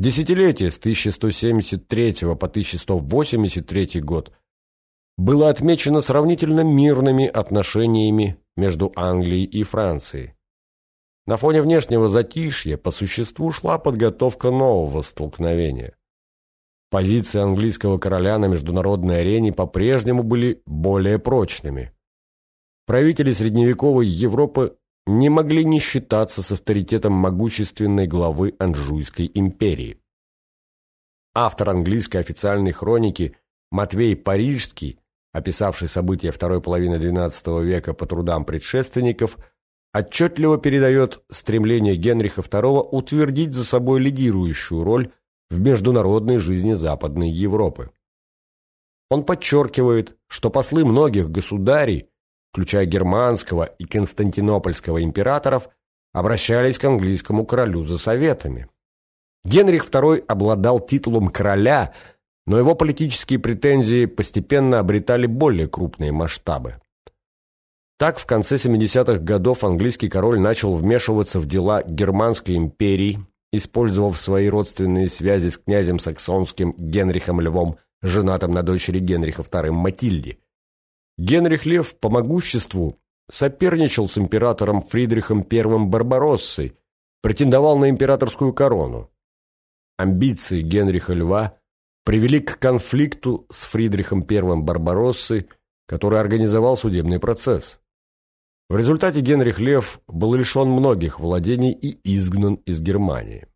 Десятилетие с 1173 по 1183 год было отмечено сравнительно мирными отношениями между Англией и Францией. На фоне внешнего затишья по существу шла подготовка нового столкновения. Позиции английского короля на международной арене по-прежнему были более прочными. Правители средневековой Европы не могли не считаться с авторитетом могущественной главы Анжуйской империи. Автор английской официальной хроники Матвей Парижский, описавший события второй половины XII века по трудам предшественников, отчетливо передает стремление Генриха II утвердить за собой лидирующую роль в международной жизни Западной Европы. Он подчеркивает, что послы многих государей включая германского и константинопольского императоров, обращались к английскому королю за советами. Генрих II обладал титулом короля, но его политические претензии постепенно обретали более крупные масштабы. Так, в конце 70-х годов английский король начал вмешиваться в дела Германской империи, использовав свои родственные связи с князем саксонским Генрихом Львом, женатым на дочери Генриха II Матильде. Генрих Лев по могуществу соперничал с императором Фридрихом I Барбароссой, претендовал на императорскую корону. Амбиции Генриха Льва привели к конфликту с Фридрихом I Барбароссой, который организовал судебный процесс. В результате Генрих Лев был лишен многих владений и изгнан из Германии.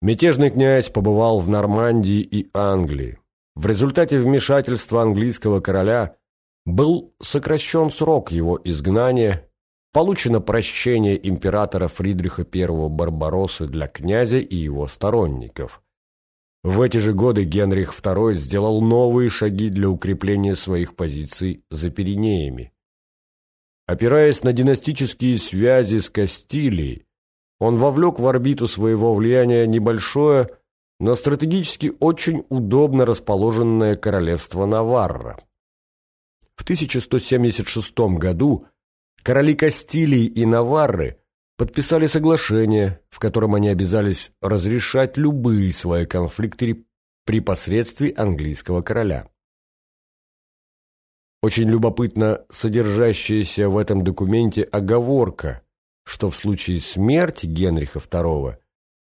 Мятежный князь побывал в Нормандии и Англии. В результате вмешательства английского короля был сокращен срок его изгнания, получено прощение императора Фридриха I Барбароссы для князя и его сторонников. В эти же годы Генрих II сделал новые шаги для укрепления своих позиций за Пиренеями. Опираясь на династические связи с Кастилией, он вовлек в орбиту своего влияния небольшое, но стратегически очень удобно расположенное королевство Наварра. В 1176 году короли Кастилии и Наварры подписали соглашение, в котором они обязались разрешать любые свои конфликты при посредстве английского короля. Очень любопытно содержащаяся в этом документе оговорка, что в случае смерти Генриха II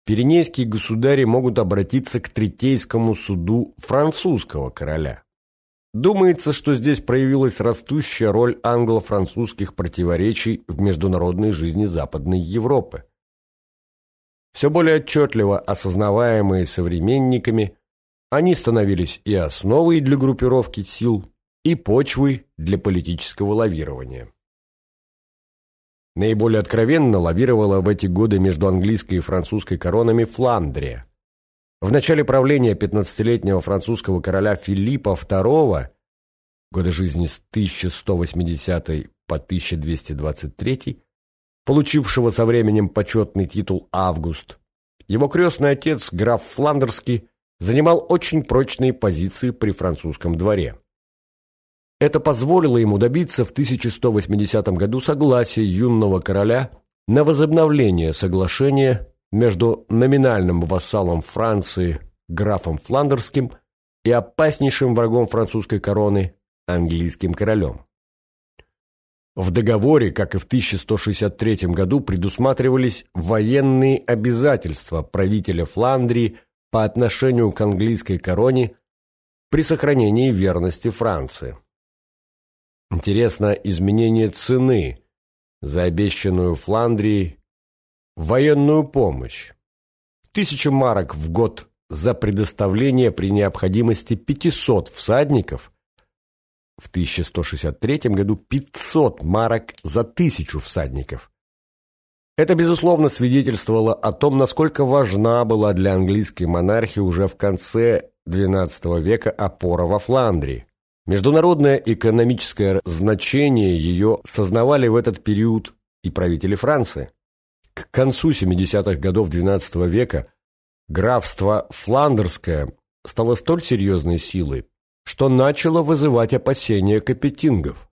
пиренейские государи могут обратиться к Третейскому суду французского короля. Думается, что здесь проявилась растущая роль англо-французских противоречий в международной жизни Западной Европы. Все более отчетливо осознаваемые современниками, они становились и основой для группировки сил, и почвой для политического лавирования. Наиболее откровенно лавировала в эти годы между английской и французской коронами Фландрия. В начале правления 15-летнего французского короля Филиппа II, годы жизни с 1180 по 1223, получившего со временем почетный титул Август, его крестный отец, граф Фландерский, занимал очень прочные позиции при французском дворе. Это позволило ему добиться в 1180 году согласия юного короля на возобновление соглашения между номинальным вассалом Франции графом Фландерским и опаснейшим врагом французской короны английским королем. В договоре, как и в 1163 году, предусматривались военные обязательства правителя Фландрии по отношению к английской короне при сохранении верности Франции. Интересно изменение цены за обещанную Фландрии военную помощь. Тысяча марок в год за предоставление при необходимости 500 всадников, в 1163 году 500 марок за тысячу всадников. Это, безусловно, свидетельствовало о том, насколько важна была для английской монархии уже в конце XII века опора во Фландрии. Международное экономическое значение ее сознавали в этот период и правители Франции. К концу 70-х годов XII века графство Фландерское стало столь серьезной силой, что начало вызывать опасения капетингов.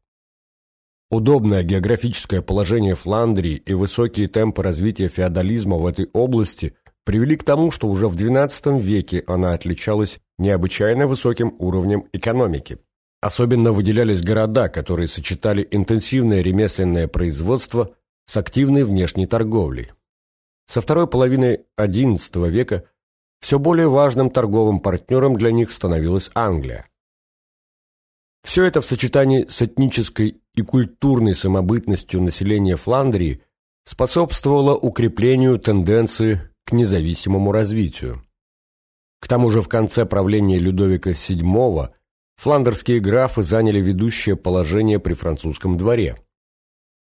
Удобное географическое положение Фландрии и высокие темпы развития феодализма в этой области привели к тому, что уже в XII веке она отличалась необычайно высоким уровнем экономики. Особенно выделялись города, которые сочетали интенсивное ремесленное производство с активной внешней торговлей. Со второй половины XI века все более важным торговым партнером для них становилась Англия. Все это в сочетании с этнической и культурной самобытностью населения Фландрии способствовало укреплению тенденции к независимому развитию. К тому же в конце правления Людовика VII фландерские графы заняли ведущее положение при французском дворе.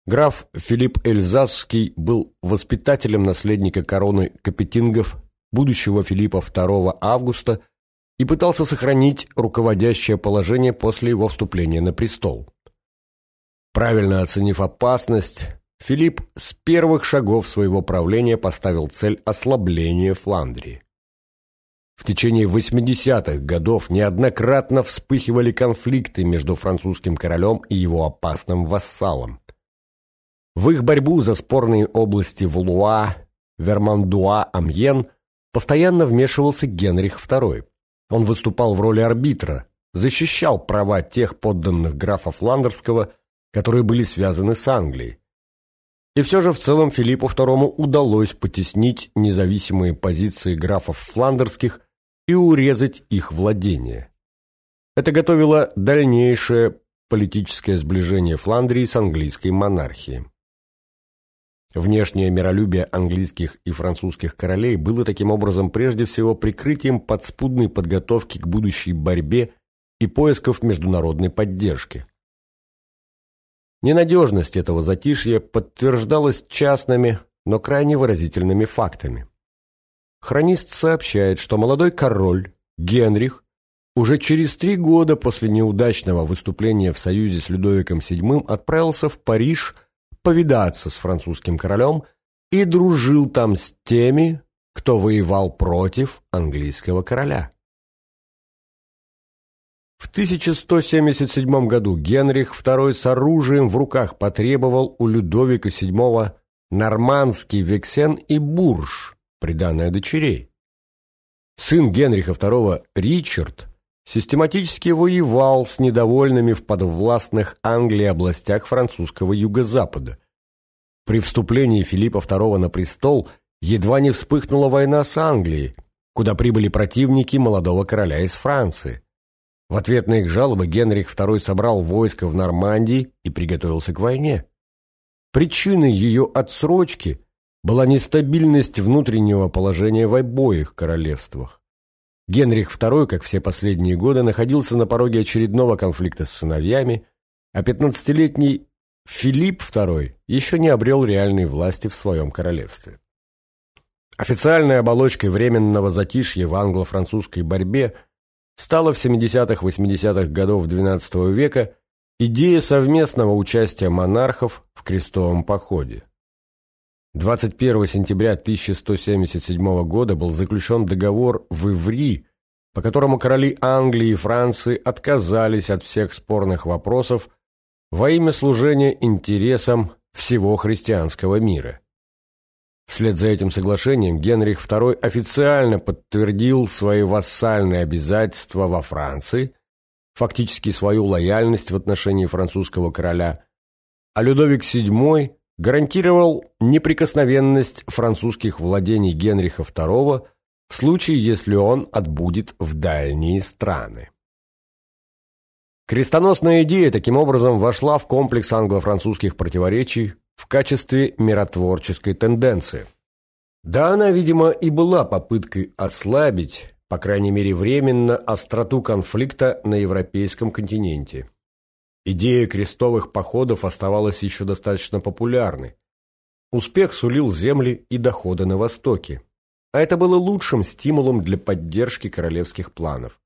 Граф Филипп Эльзасский был воспитателем наследника короны Капетингов, будущего Филиппа II Августа, и пытался сохранить руководящее положение после его вступления на престол. Правильно оценив опасность, Филипп с первых шагов своего правления поставил цель ослабления Фландрии. В течение 80-х годов неоднократно вспыхивали конфликты между французским королем и его опасным вассалом. В их борьбу за спорные области Валуа, Вермандуа, Амьен постоянно вмешивался Генрих II. Он выступал в роли арбитра, защищал права тех подданных графа Фландерского, которые были связаны с Англией. И все же в целом Филиппу II удалось потеснить независимые позиции графов фландерских и урезать их владения. Это готовило дальнейшее политическое сближение Фландрии с английской монархией. Внешнее миролюбие английских и французских королей было таким образом прежде всего прикрытием подспудной подготовки к будущей борьбе и поисков международной поддержки. Ненадежность этого затишья подтверждалась частными, но крайне выразительными фактами. Хронист сообщает, что молодой король Генрих уже через три года после неудачного выступления в союзе с Людовиком VII отправился в Париж – повидаться с французским королем и дружил там с теми, кто воевал против английского короля. В 1177 году Генрих II с оружием в руках потребовал у Людовика VII нормандский вексен и бурж, приданное дочерей. Сын Генриха II Ричард систематически воевал с недовольными в подвластных Англии областях французского юго-запада. При вступлении Филиппа II на престол едва не вспыхнула война с Англией, куда прибыли противники молодого короля из Франции. В ответ на их жалобы Генрих II собрал войско в Нормандии и приготовился к войне. Причиной ее отсрочки была нестабильность внутреннего положения в обоих королевствах. Генрих II, как все последние годы, находился на пороге очередного конфликта с сыновьями, а 15-летний Филипп II еще не обрел реальной власти в своем королевстве. Официальной оболочкой временного затишья в англо-французской борьбе стала в 70-80-х годов XII века идея совместного участия монархов в крестовом походе. 21 сентября 1177 года был заключен договор в Иври, по которому короли Англии и Франции отказались от всех спорных вопросов во имя служения интересам всего христианского мира. Вслед за этим соглашением Генрих II официально подтвердил свои вассальные обязательства во Франции, фактически свою лояльность в отношении французского короля, а Людовик VII гарантировал неприкосновенность французских владений Генриха II в случае, если он отбудет в дальние страны. Крестоносная идея таким образом вошла в комплекс англо-французских противоречий в качестве миротворческой тенденции. Да, она, видимо, и была попыткой ослабить, по крайней мере временно, остроту конфликта на европейском континенте. Идея крестовых походов оставалась еще достаточно популярной. Успех сулил земли и доходы на Востоке. А это было лучшим стимулом для поддержки королевских планов.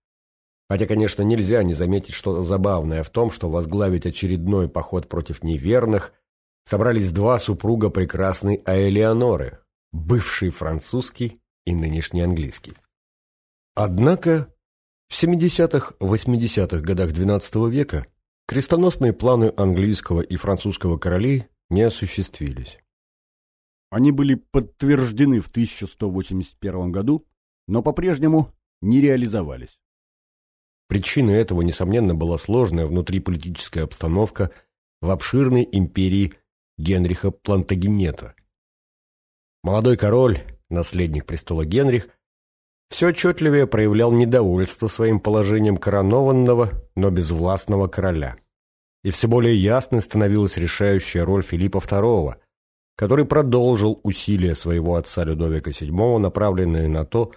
Хотя, конечно, нельзя не заметить что-то забавное в том, что возглавить очередной поход против неверных собрались два супруга прекрасной Аэлеоноры, бывший французский и нынешний английский. Однако в 70-80-х годах XII века Крестоносные планы английского и французского королей не осуществились. Они были подтверждены в 1181 году, но по-прежнему не реализовались. Причиной этого, несомненно, была сложная внутриполитическая обстановка в обширной империи Генриха Плантагенета. Молодой король, наследник престола Генрих, все отчетливее проявлял недовольство своим положением коронованного, но безвластного короля. И все более ясной становилась решающая роль Филиппа II, который продолжил усилия своего отца Людовика VII, направленные на то,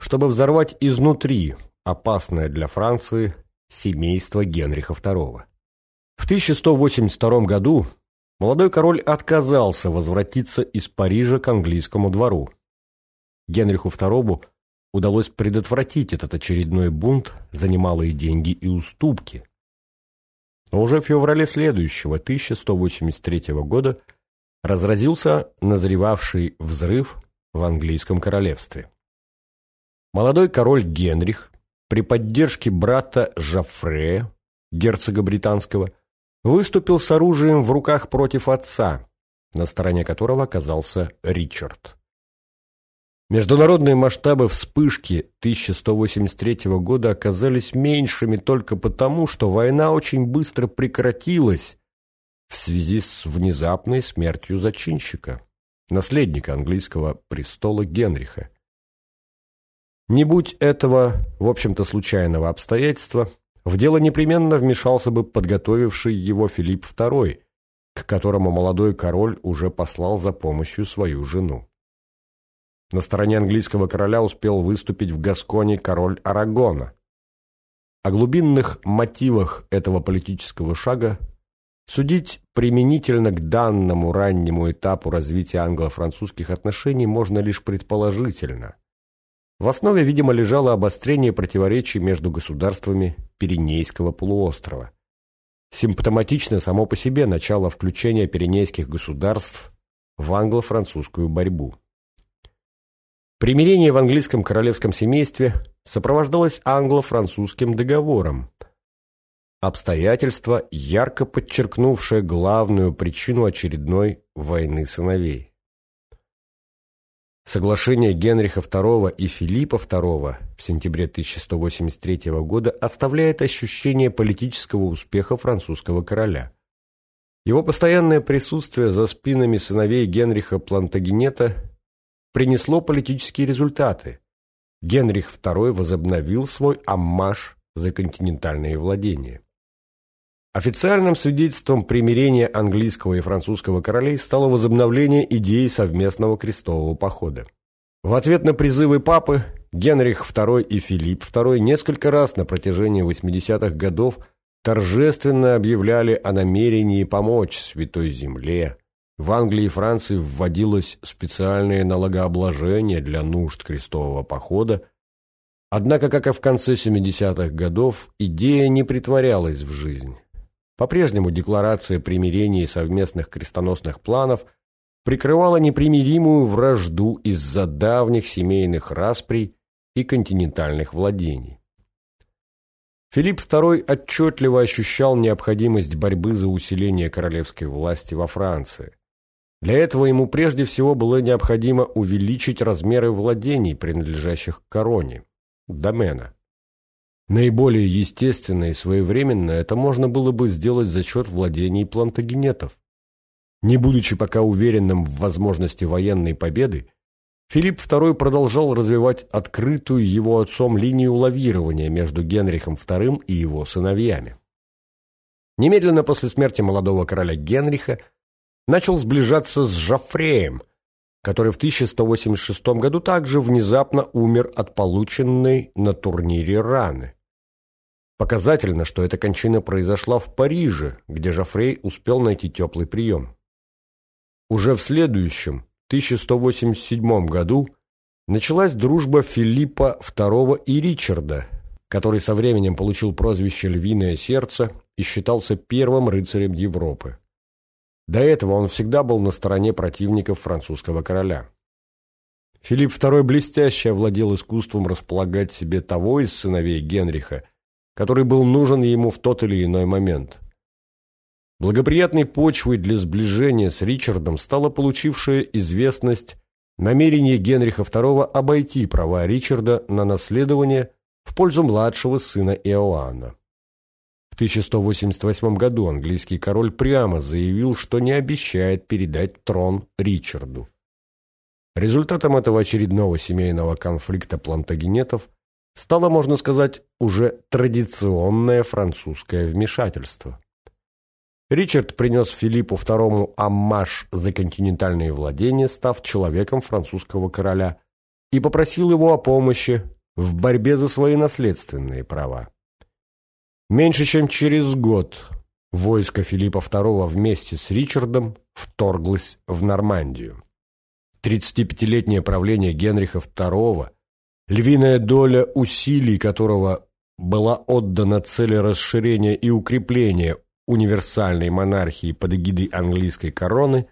чтобы взорвать изнутри опасное для Франции семейство Генриха II. В 1182 году молодой король отказался возвратиться из Парижа к английскому двору. Генриху II удалось предотвратить этот очередной бунт за немалые деньги и уступки. Но уже в феврале следующего, 1183 года, разразился назревавший взрыв в английском королевстве. Молодой король Генрих при поддержке брата Жафре, герцога британского, выступил с оружием в руках против отца, на стороне которого оказался Ричард. Международные масштабы вспышки 1183 года оказались меньшими только потому, что война очень быстро прекратилась в связи с внезапной смертью зачинщика, наследника английского престола Генриха. Не будь этого, в общем-то, случайного обстоятельства, в дело непременно вмешался бы подготовивший его Филипп II, к которому молодой король уже послал за помощью свою жену. На стороне английского короля успел выступить в Гасконе король Арагона. О глубинных мотивах этого политического шага судить применительно к данному раннему этапу развития англо-французских отношений можно лишь предположительно. В основе, видимо, лежало обострение противоречий между государствами Пиренейского полуострова. Симптоматично само по себе начало включения пиренейских государств в англо-французскую борьбу. Примирение в английском королевском семействе сопровождалось англо-французским договором, обстоятельство, ярко подчеркнувшее главную причину очередной войны сыновей. Соглашение Генриха II и Филиппа II в сентябре 1183 года оставляет ощущение политического успеха французского короля. Его постоянное присутствие за спинами сыновей Генриха Плантагенета принесло политические результаты. Генрих II возобновил свой аммаж за континентальные владения. Официальным свидетельством примирения английского и французского королей стало возобновление идеи совместного крестового похода. В ответ на призывы папы Генрих II и Филипп II несколько раз на протяжении 80-х годов торжественно объявляли о намерении помочь Святой Земле, в Англии и Франции вводилось специальное налогообложение для нужд крестового похода, однако, как и в конце 70-х годов, идея не притворялась в жизнь. По-прежнему декларация примирения и совместных крестоносных планов прикрывала непримиримую вражду из-за давних семейных расприй и континентальных владений. Филипп II отчетливо ощущал необходимость борьбы за усиление королевской власти во Франции. Для этого ему прежде всего было необходимо увеличить размеры владений, принадлежащих короне, домена. Наиболее естественно и своевременно это можно было бы сделать за счет владений плантагенетов. Не будучи пока уверенным в возможности военной победы, Филипп II продолжал развивать открытую его отцом линию лавирования между Генрихом II и его сыновьями. Немедленно после смерти молодого короля Генриха начал сближаться с Жофреем, который в 1186 году также внезапно умер от полученной на турнире раны. Показательно, что эта кончина произошла в Париже, где Жофрей успел найти теплый прием. Уже в следующем, 1187 году, началась дружба Филиппа II и Ричарда, который со временем получил прозвище «Львиное сердце» и считался первым рыцарем Европы. До этого он всегда был на стороне противников французского короля. Филипп II блестяще овладел искусством располагать себе того из сыновей Генриха, который был нужен ему в тот или иной момент. Благоприятной почвой для сближения с Ричардом стала получившая известность намерение Генриха II обойти права Ричарда на наследование в пользу младшего сына Иоанна. В 1188 году английский король прямо заявил, что не обещает передать трон Ричарду. Результатом этого очередного семейного конфликта плантагенетов стало, можно сказать, уже традиционное французское вмешательство. Ричард принес Филиппу II аммаж за континентальные владения, став человеком французского короля, и попросил его о помощи в борьбе за свои наследственные права. Меньше чем через год войско Филиппа II вместе с Ричардом вторглось в Нормандию. 35-летнее правление Генриха II, львиная доля усилий которого была отдана цели расширения и укрепления универсальной монархии под эгидой английской короны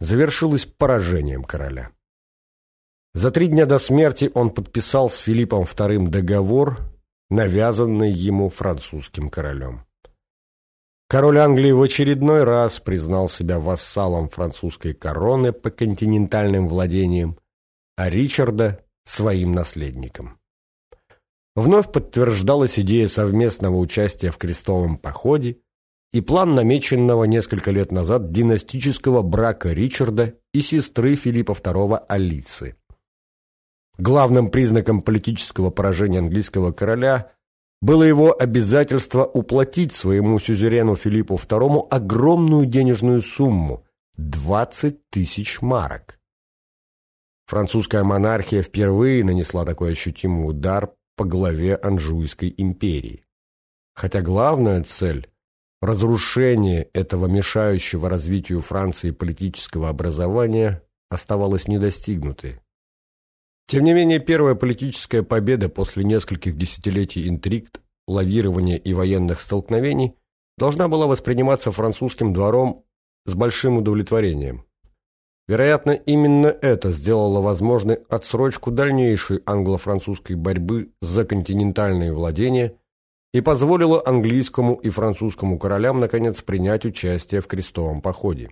завершилось поражением короля. За три дня до смерти он подписал с Филиппом II договор, навязанный ему французским королем. Король Англии в очередной раз признал себя вассалом французской короны по континентальным владениям, а Ричарда – своим наследником. Вновь подтверждалась идея совместного участия в крестовом походе, и план намеченного несколько лет назад династического брака Ричарда и сестры Филиппа II Алисы. Главным признаком политического поражения английского короля было его обязательство уплатить своему сюзерену Филиппу II огромную денежную сумму – 20 тысяч марок. Французская монархия впервые нанесла такой ощутимый удар по главе Анжуйской империи. Хотя главная цель разрушение этого мешающего развитию Франции политического образования оставалось недостигнутой. Тем не менее, первая политическая победа после нескольких десятилетий интриг, лавирования и военных столкновений должна была восприниматься французским двором с большим удовлетворением. Вероятно, именно это сделало возможной отсрочку дальнейшей англо-французской борьбы за континентальные владения – и позволило английскому и французскому королям наконец принять участие в крестовом походе.